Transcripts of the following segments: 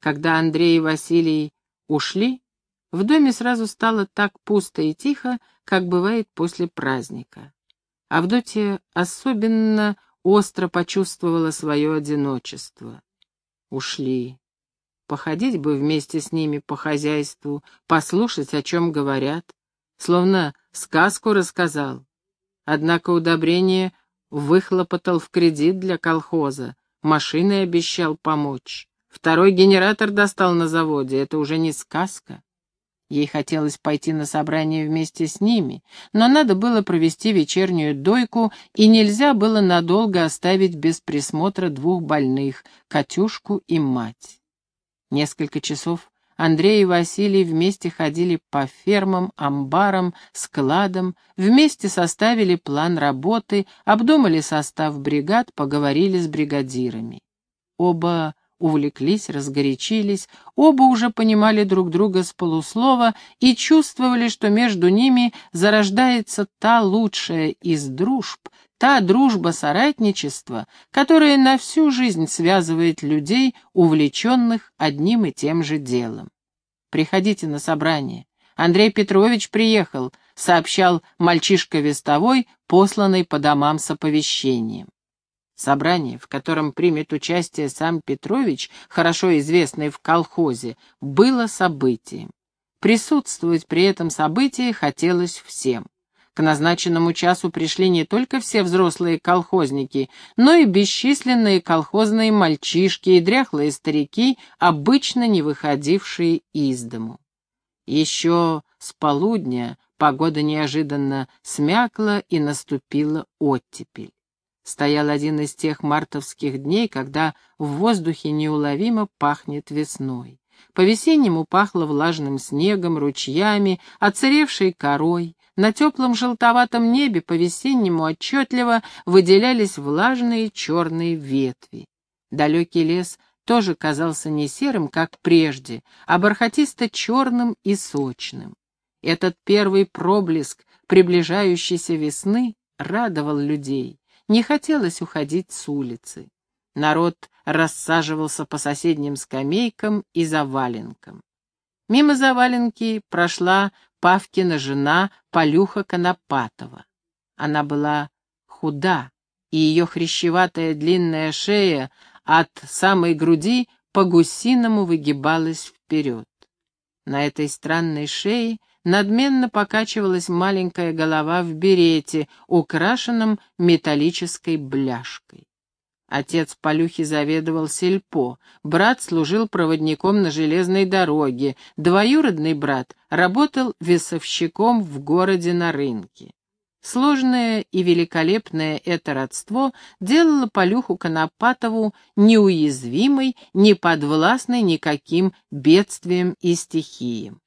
Когда Андрей и Василий ушли, в доме сразу стало так пусто и тихо, как бывает после праздника. Авдотья особенно остро почувствовала свое одиночество. Ушли. Походить бы вместе с ними по хозяйству, послушать, о чем говорят. Словно сказку рассказал. Однако удобрение выхлопотал в кредит для колхоза, машиной обещал помочь. Второй генератор достал на заводе, это уже не сказка. Ей хотелось пойти на собрание вместе с ними, но надо было провести вечернюю дойку, и нельзя было надолго оставить без присмотра двух больных, Катюшку и мать. Несколько часов Андрей и Василий вместе ходили по фермам, амбарам, складам, вместе составили план работы, обдумали состав бригад, поговорили с бригадирами. Оба увлеклись, разгорячились, оба уже понимали друг друга с полуслова и чувствовали, что между ними зарождается та лучшая из дружб, та дружба соратничества, которая на всю жизнь связывает людей, увлеченных одним и тем же делом. «Приходите на собрание. Андрей Петрович приехал», — сообщал мальчишка вестовой, посланный по домам с оповещением. Собрание, в котором примет участие сам Петрович, хорошо известный в колхозе, было событием. Присутствовать при этом событии хотелось всем. К назначенному часу пришли не только все взрослые колхозники, но и бесчисленные колхозные мальчишки и дряхлые старики, обычно не выходившие из дому. Еще с полудня погода неожиданно смякла и наступила оттепель. Стоял один из тех мартовских дней, когда в воздухе неуловимо пахнет весной. По-весеннему пахло влажным снегом, ручьями, оцаревшей корой. На теплом желтоватом небе по-весеннему отчетливо выделялись влажные черные ветви. Далекий лес тоже казался не серым, как прежде, а бархатисто-черным и сочным. Этот первый проблеск приближающейся весны радовал людей. Не хотелось уходить с улицы. Народ рассаживался по соседним скамейкам и заваленкам. Мимо заваленки прошла Павкина жена Полюха Конопатова. Она была худа, и ее хрящеватая длинная шея от самой груди по-гусиному выгибалась вперед. На этой странной шее надменно покачивалась маленькая голова в берете, украшенном металлической бляшкой. Отец Полюхи заведовал сельпо, брат служил проводником на железной дороге, двоюродный брат работал весовщиком в городе на рынке. Сложное и великолепное это родство делало Полюху Конопатову неуязвимой, неподвластной никаким бедствиям и стихиям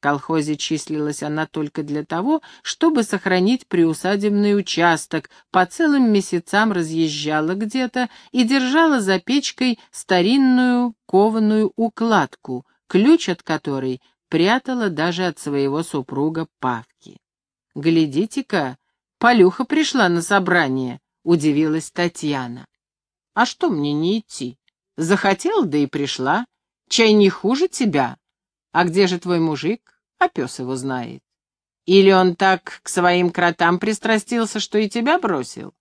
колхозе числилась она только для того, чтобы сохранить приусадебный участок, по целым месяцам разъезжала где-то и держала за печкой старинную кованую укладку, ключ от которой прятала даже от своего супруга Павки. «Глядите-ка, Полюха пришла на собрание», — удивилась Татьяна. «А что мне не идти? Захотела, да и пришла. Чай не хуже тебя. А где же твой мужик? А пес его знает. Или он так к своим кротам пристрастился, что и тебя бросил?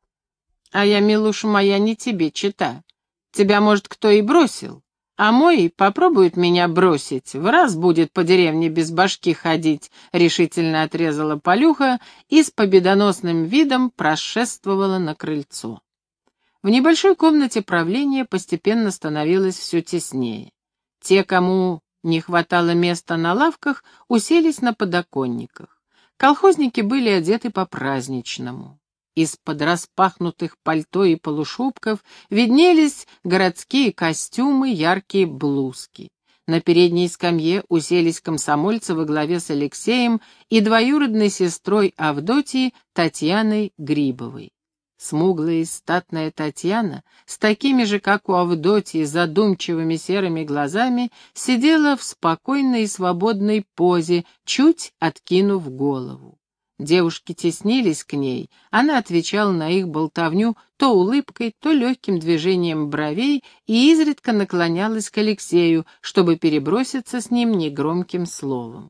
А я, милуша моя, не тебе чита. Тебя, может, кто и бросил, а мой попробует меня бросить, в раз будет по деревне без башки ходить, решительно отрезала Полюха и с победоносным видом прошествовала на крыльцо. В небольшой комнате правления постепенно становилось все теснее. Те, кому не хватало места на лавках, уселись на подоконниках. Колхозники были одеты по-праздничному. Из-под распахнутых пальто и полушубков виднелись городские костюмы, яркие блузки. На передней скамье уселись комсомольцы во главе с Алексеем и двоюродной сестрой Авдотьи Татьяной Грибовой. Смуглая и статная Татьяна, с такими же, как у Авдотьи, задумчивыми серыми глазами, сидела в спокойной и свободной позе, чуть откинув голову. Девушки теснились к ней, она отвечала на их болтовню то улыбкой, то легким движением бровей и изредка наклонялась к Алексею, чтобы переброситься с ним негромким словом.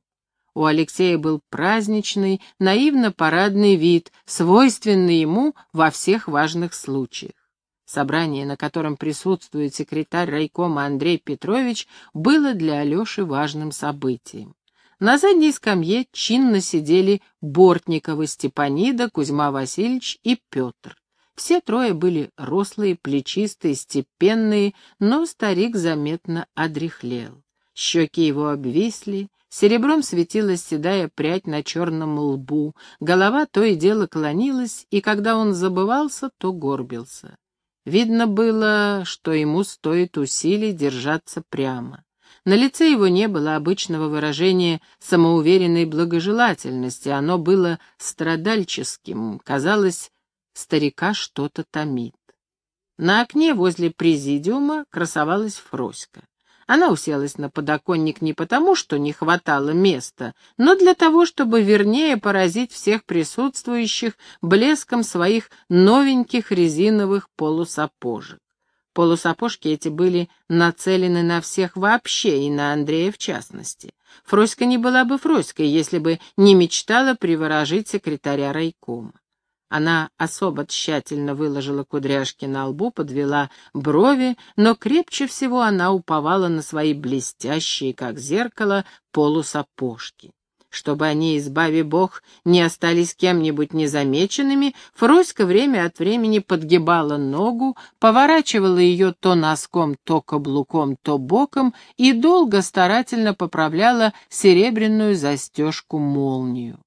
У Алексея был праздничный, наивно-парадный вид, свойственный ему во всех важных случаях. Собрание, на котором присутствует секретарь райкома Андрей Петрович, было для Алеши важным событием. На задней скамье чинно сидели Бортникова, Степанида, Кузьма Васильевич и Петр. Все трое были рослые, плечистые, степенные, но старик заметно одряхлел. Щеки его обвисли, серебром светилась седая прядь на черном лбу, голова то и дело клонилась, и когда он забывался, то горбился. Видно было, что ему стоит усилий держаться прямо. На лице его не было обычного выражения самоуверенной благожелательности, оно было страдальческим, казалось, старика что-то томит. На окне возле президиума красовалась Фроська. Она уселась на подоконник не потому, что не хватало места, но для того, чтобы вернее поразить всех присутствующих блеском своих новеньких резиновых полусапожек. Полусапожки эти были нацелены на всех вообще, и на Андрея в частности. Фроська не была бы Фроськой, если бы не мечтала приворожить секретаря райкома. Она особо тщательно выложила кудряшки на лбу, подвела брови, но крепче всего она уповала на свои блестящие, как зеркало, полусапожки. Чтобы они, избави бог, не остались кем-нибудь незамеченными, Фроська время от времени подгибала ногу, поворачивала ее то носком, то каблуком, то боком и долго старательно поправляла серебряную застежку-молнию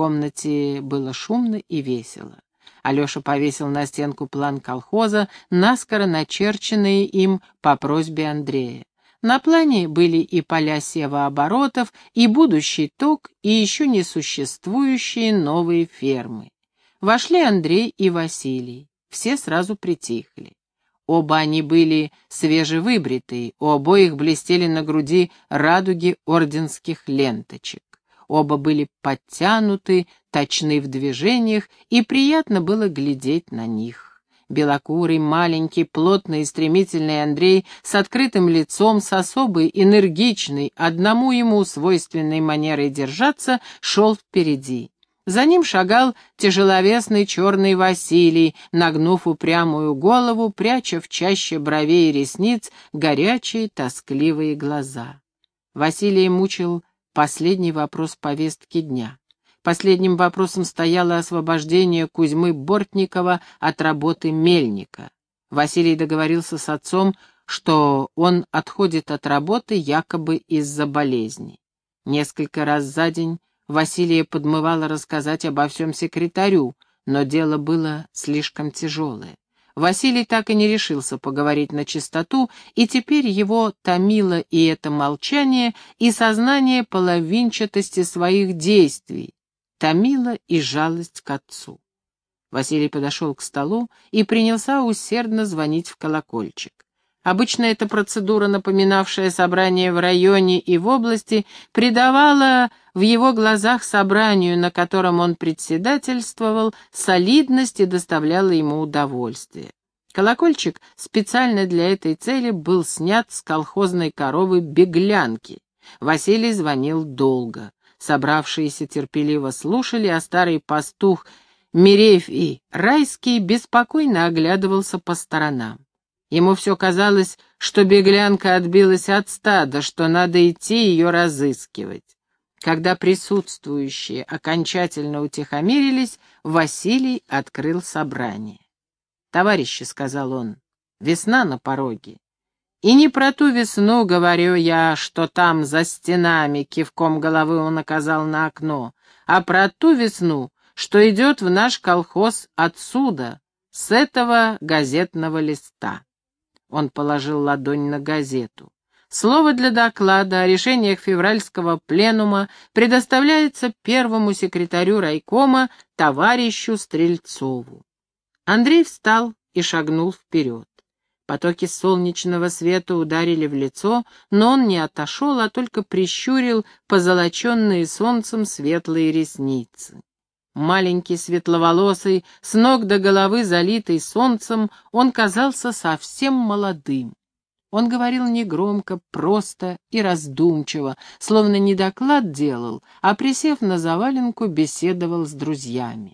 комнате было шумно и весело. Алеша повесил на стенку план колхоза, наскоро начерченный им по просьбе Андрея. На плане были и поля севооборотов, и будущий ток, и еще не существующие новые фермы. Вошли Андрей и Василий. Все сразу притихли. Оба они были свежевыбритые, у обоих блестели на груди радуги орденских ленточек. Оба были подтянуты, точны в движениях, и приятно было глядеть на них. Белокурый, маленький, плотный и стремительный Андрей с открытым лицом, с особой, энергичной, одному ему свойственной манерой держаться, шел впереди. За ним шагал тяжеловесный черный Василий, нагнув упрямую голову, пряча в чаще бровей и ресниц горячие тоскливые глаза. Василий мучил Последний вопрос повестки дня. Последним вопросом стояло освобождение Кузьмы Бортникова от работы мельника. Василий договорился с отцом, что он отходит от работы якобы из-за болезни. Несколько раз за день Василия подмывала рассказать обо всем секретарю, но дело было слишком тяжелое. Василий так и не решился поговорить на чистоту, и теперь его томило и это молчание, и сознание половинчатости своих действий, томило и жалость к отцу. Василий подошел к столу и принялся усердно звонить в колокольчик. Обычно эта процедура, напоминавшая собрание в районе и в области, придавала в его глазах собранию, на котором он председательствовал, солидность и доставляла ему удовольствие. Колокольчик специально для этой цели был снят с колхозной коровы беглянки. Василий звонил долго. Собравшиеся терпеливо слушали, а старый пастух Миреев и Райский беспокойно оглядывался по сторонам. Ему все казалось, что беглянка отбилась от стада, что надо идти ее разыскивать. Когда присутствующие окончательно утихомирились, Василий открыл собрание. «Товарищи», — сказал он, — «весна на пороге. И не про ту весну говорю я, что там за стенами, кивком головы он оказал на окно, а про ту весну, что идет в наш колхоз отсюда, с этого газетного листа. Он положил ладонь на газету. Слово для доклада о решениях февральского пленума предоставляется первому секретарю райкома товарищу Стрельцову. Андрей встал и шагнул вперед. Потоки солнечного света ударили в лицо, но он не отошел, а только прищурил позолоченные солнцем светлые ресницы. Маленький, светловолосый, с ног до головы залитый солнцем, он казался совсем молодым. Он говорил негромко, просто и раздумчиво, словно не доклад делал, а, присев на заваленку, беседовал с друзьями.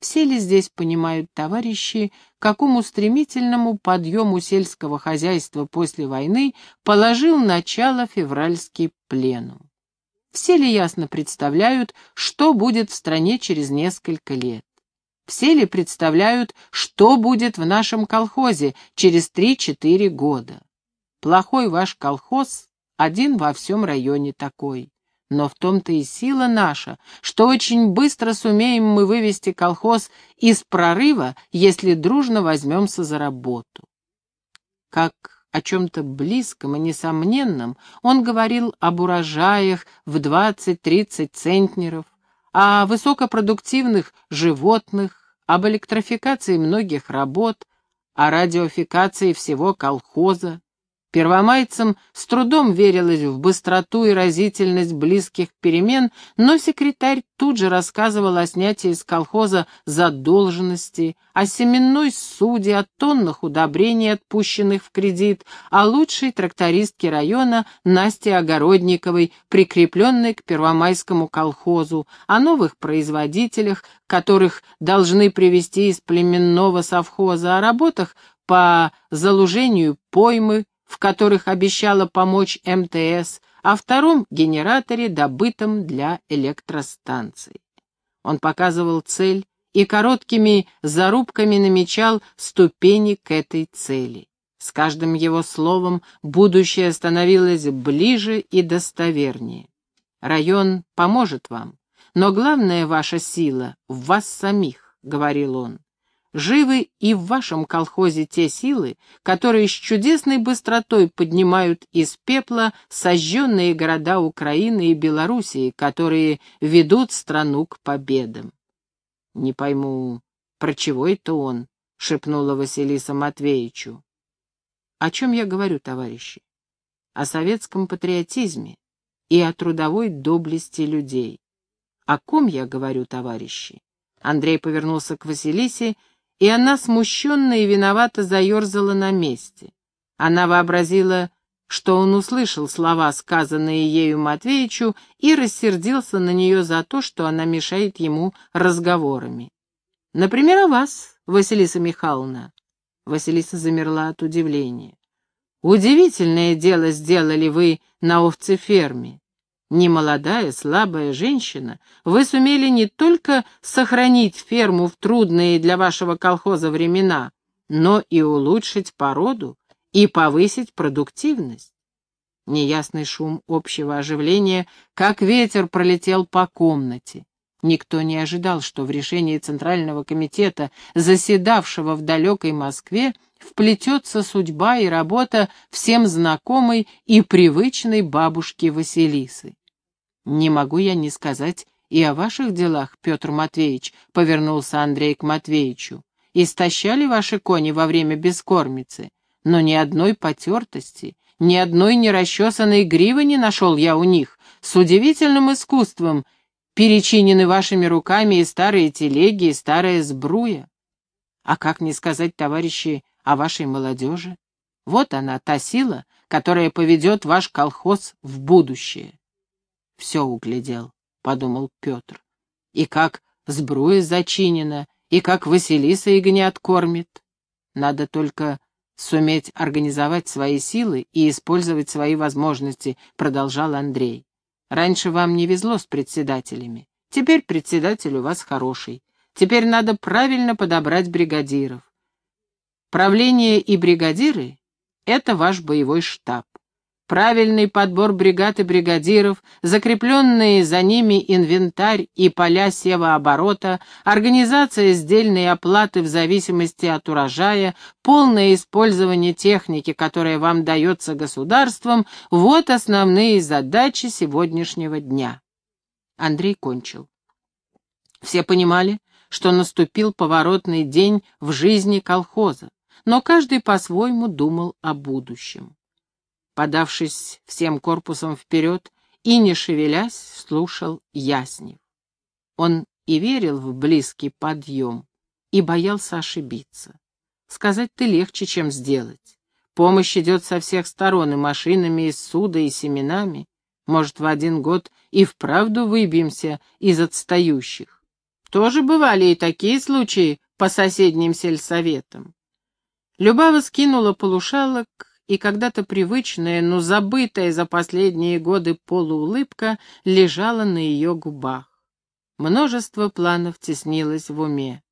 Все ли здесь понимают, товарищи, какому стремительному подъему сельского хозяйства после войны положил начало февральский пленум? Все ли ясно представляют, что будет в стране через несколько лет? Все ли представляют, что будет в нашем колхозе через 3-4 года? Плохой ваш колхоз один во всем районе такой. Но в том-то и сила наша, что очень быстро сумеем мы вывести колхоз из прорыва, если дружно возьмемся за работу. Как о чем-то близком и несомненном, он говорил об урожаях в 20-30 центнеров, о высокопродуктивных животных, об электрификации многих работ, о радиофикации всего колхоза. Первомайцам с трудом верилось в быстроту и разительность близких перемен, но секретарь тут же рассказывал о снятии из колхоза задолженности, о семенной суде, о тоннах удобрений, отпущенных в кредит, о лучшей трактористке района Насте Огородниковой, прикрепленной к Первомайскому колхозу, о новых производителях, которых должны привести из племенного совхоза, о работах по залужению поймы, в которых обещала помочь МТС, а втором — генераторе, добытом для электростанций. Он показывал цель и короткими зарубками намечал ступени к этой цели. С каждым его словом будущее становилось ближе и достовернее. Район поможет вам, но главная ваша сила в вас самих, — говорил он. Живы и в вашем колхозе те силы, которые с чудесной быстротой поднимают из пепла сожженные города Украины и Белоруссии, которые ведут страну к победам. — Не пойму, про чего это он? — шепнула Василиса Матвеевичу. — О чем я говорю, товарищи? О советском патриотизме и о трудовой доблести людей. О ком я говорю, товарищи? Андрей повернулся к Василисе и она смущенно и виновато заерзала на месте. Она вообразила, что он услышал слова, сказанные ею Матвеичу, и рассердился на нее за то, что она мешает ему разговорами. «Например, о вас, Василиса Михайловна». Василиса замерла от удивления. «Удивительное дело сделали вы на овцеферме. Немолодая, слабая женщина, вы сумели не только сохранить ферму в трудные для вашего колхоза времена, но и улучшить породу и повысить продуктивность. Неясный шум общего оживления, как ветер, пролетел по комнате. Никто не ожидал, что в решении Центрального комитета, заседавшего в далекой Москве, вплетется судьба и работа всем знакомой и привычной бабушки Василисы. «Не могу я не сказать и о ваших делах, Петр Матвеевич», — повернулся Андрей к Матвеичу. «Истощали ваши кони во время бескормицы, но ни одной потертости, ни одной нерасчесанной гривы не нашел я у них. С удивительным искусством перечинены вашими руками и старые телеги, и старая сбруя. А как не сказать, товарищи, о вашей молодежи? Вот она, та сила, которая поведет ваш колхоз в будущее все углядел, — подумал Петр. И как сбруя зачинена, и как Василиса ягнят кормит. Надо только суметь организовать свои силы и использовать свои возможности, — продолжал Андрей. Раньше вам не везло с председателями. Теперь председатель у вас хороший. Теперь надо правильно подобрать бригадиров. Правление и бригадиры — это ваш боевой штаб правильный подбор бригад и бригадиров, закрепленные за ними инвентарь и поля севооборота, организация сдельной оплаты в зависимости от урожая, полное использование техники, которая вам дается государством — вот основные задачи сегодняшнего дня. Андрей кончил. Все понимали, что наступил поворотный день в жизни колхоза, но каждый по-своему думал о будущем подавшись всем корпусом вперед и, не шевелясь, слушал Яснев. Он и верил в близкий подъем, и боялся ошибиться. Сказать-то легче, чем сделать. Помощь идет со всех сторон, и машинами, и суда, и семенами. Может, в один год и вправду выбьемся из отстающих. Тоже бывали и такие случаи по соседним сельсоветам. Любава скинула полушалок, и когда-то привычная, но забытая за последние годы полуулыбка лежала на ее губах. Множество планов теснилось в уме.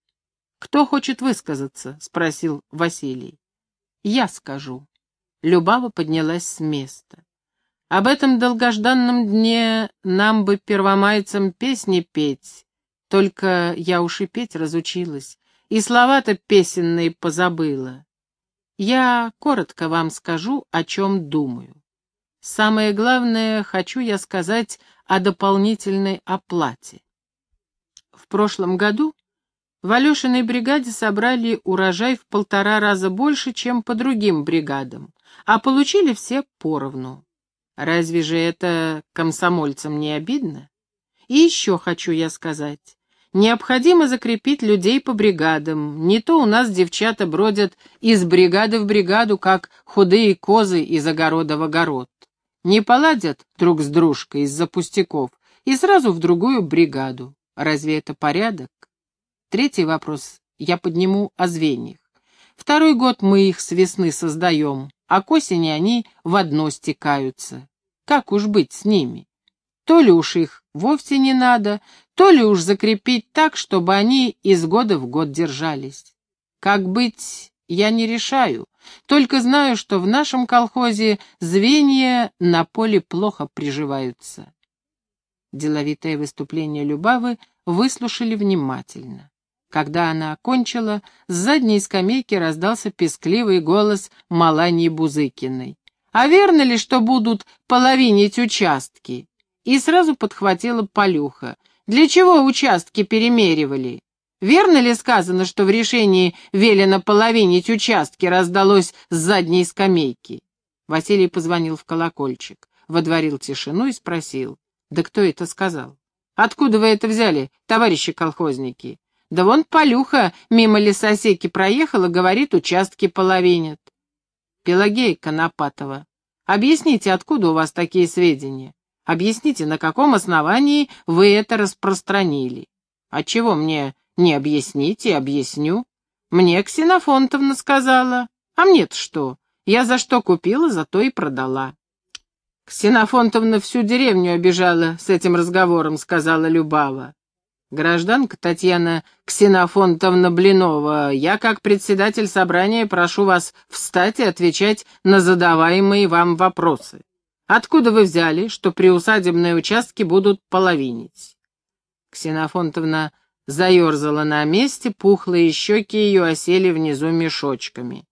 «Кто хочет высказаться?» — спросил Василий. «Я скажу». Любава поднялась с места. Об этом долгожданном дне нам бы первомайцам песни петь, только я уж и петь разучилась, и слова-то песенные позабыла. Я коротко вам скажу, о чем думаю. Самое главное, хочу я сказать о дополнительной оплате. В прошлом году в Алешиной бригаде собрали урожай в полтора раза больше, чем по другим бригадам, а получили все поровну. Разве же это комсомольцам не обидно? И еще хочу я сказать. Необходимо закрепить людей по бригадам. Не то у нас девчата бродят из бригады в бригаду, как худые козы из огорода в огород. Не поладят друг с дружкой из-за пустяков и сразу в другую бригаду. Разве это порядок? Третий вопрос я подниму о звеньях. Второй год мы их с весны создаем, а к осени они в одно стекаются. Как уж быть с ними? То ли уж их вовсе не надо, то ли уж закрепить так, чтобы они из года в год держались. Как быть, я не решаю, только знаю, что в нашем колхозе звенья на поле плохо приживаются. Деловитое выступление Любавы выслушали внимательно. Когда она окончила, с задней скамейки раздался пескливый голос Маланьи Бузыкиной. «А верно ли, что будут половинить участки?» И сразу подхватила Полюха. «Для чего участки перемеривали? Верно ли сказано, что в решении велено половинить участки раздалось с задней скамейки?» Василий позвонил в колокольчик, водворил тишину и спросил. «Да кто это сказал? Откуда вы это взяли, товарищи колхозники?» Да вон Полюха мимо лесосеки проехала, говорит, участки половинят. Пелагея Конопатова, объясните, откуда у вас такие сведения? Объясните, на каком основании вы это распространили? А чего мне не объясните, объясню. Мне Ксенофонтовна сказала. А мне-то что? Я за что купила, за то и продала. Ксенофонтовна всю деревню обижала с этим разговором, сказала Любава. Гражданка Татьяна Ксенофонтовна Блинова, я как председатель собрания прошу вас встать и отвечать на задаваемые вам вопросы. Откуда вы взяли, что приусадебные участки будут половинить? Ксенофонтовна заерзала на месте, пухлые щеки ее осели внизу мешочками.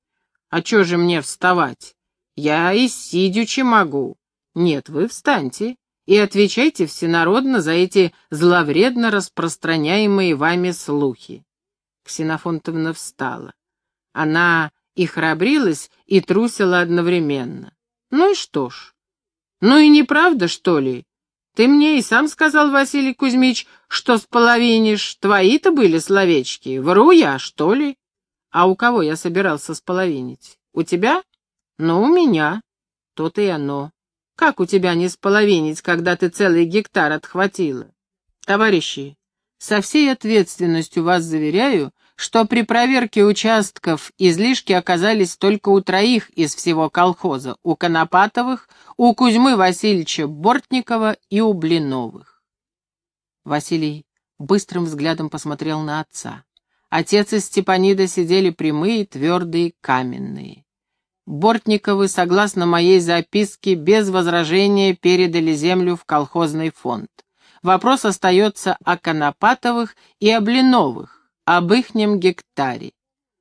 А чё же мне вставать? Я и сидячи могу. Нет, вы встаньте и отвечайте всенародно за эти зловредно распространяемые вами слухи. Ксенофонтовна встала. Она и храбрилась, и трусила одновременно. Ну и что ж? Ну и неправда, что ли? Ты мне и сам сказал, Василий Кузьмич, что споловинишь. Твои-то были словечки. Вру я, что ли? А у кого я собирался споловинить? У тебя? Ну, у меня. То-то и оно. Как у тебя не споловинить, когда ты целый гектар отхватила? Товарищи, со всей ответственностью вас заверяю, что при проверке участков излишки оказались только у троих из всего колхоза, у Конопатовых, у Кузьмы Васильевича Бортникова и у Блиновых. Василий быстрым взглядом посмотрел на отца. Отец и Степанида сидели прямые, твердые, каменные. Бортниковы, согласно моей записке, без возражения передали землю в колхозный фонд. Вопрос остается о Конопатовых и о Блиновых, об ихнем гектаре.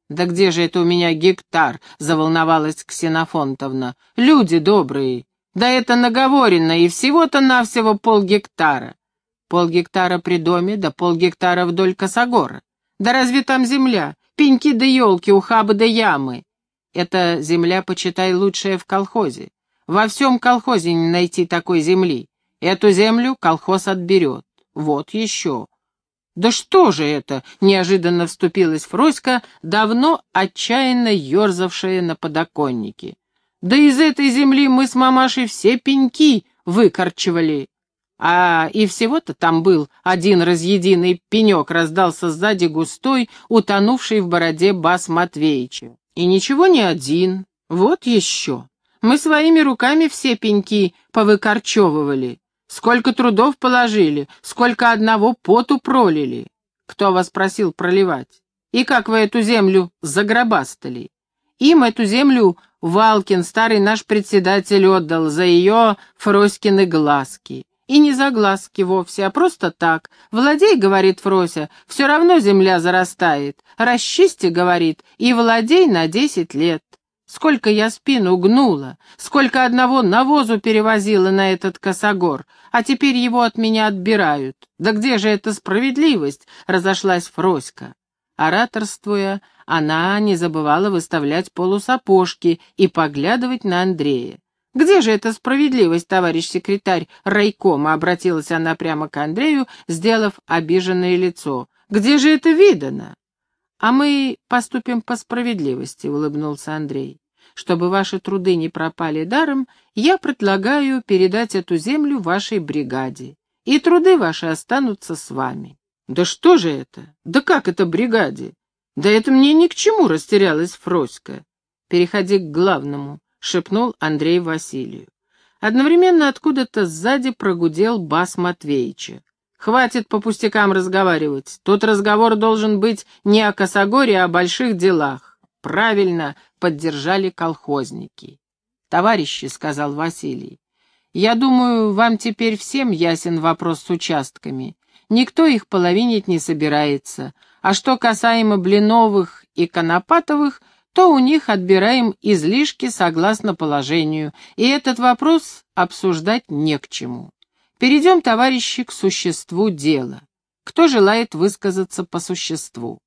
«Да где же это у меня гектар?» — заволновалась Ксенофонтовна. «Люди добрые! Да это наговорено, и всего-то навсего полгектара. Полгектара при доме, да полгектара вдоль косогора. Да разве там земля? Пеньки да елки, ухабы да ямы. Эта земля, почитай, лучшая в колхозе. Во всем колхозе не найти такой земли. Эту землю колхоз отберет. Вот еще. «Да что же это?» — неожиданно вступилась Фроська, давно отчаянно ерзавшая на подоконнике. «Да из этой земли мы с мамашей все пеньки выкорчевали. А и всего-то там был один разъединый пенек, раздался сзади густой, утонувший в бороде бас Матвеича. И ничего не один. Вот еще. Мы своими руками все пеньки повыкорчевывали. Сколько трудов положили, сколько одного поту пролили. Кто вас просил проливать? И как вы эту землю загробастали? Им эту землю Валкин, старый наш председатель, отдал за ее Фроськины глазки. И не за глазки вовсе, а просто так. «Владей», — говорит Фрося, — «все равно земля зарастает. Расчисти», — говорит, — «и владей на десять лет». Сколько я спину гнула, сколько одного навозу перевозила на этот косогор, а теперь его от меня отбирают. Да где же эта справедливость? Разошлась Фроська. Ораторствуя, она не забывала выставлять полусапожки и поглядывать на Андрея. «Где же эта справедливость, товарищ секретарь райкома?» — обратилась она прямо к Андрею, сделав обиженное лицо. «Где же это видано?» «А мы поступим по справедливости», — улыбнулся Андрей. «Чтобы ваши труды не пропали даром, я предлагаю передать эту землю вашей бригаде, и труды ваши останутся с вами». «Да что же это? Да как это бригаде? Да это мне ни к чему», — растерялась Фроська. «Переходи к главному», — шепнул Андрей Василию. Одновременно откуда-то сзади прогудел бас Матвеича. «Хватит по пустякам разговаривать. Тут разговор должен быть не о Косогоре, а о больших делах». «Правильно», — поддержали колхозники. «Товарищи», — сказал Василий, — «я думаю, вам теперь всем ясен вопрос с участками. Никто их половинить не собирается. А что касаемо Блиновых и Конопатовых — то у них отбираем излишки согласно положению, и этот вопрос обсуждать не к чему. Перейдем, товарищи, к существу дела. Кто желает высказаться по существу?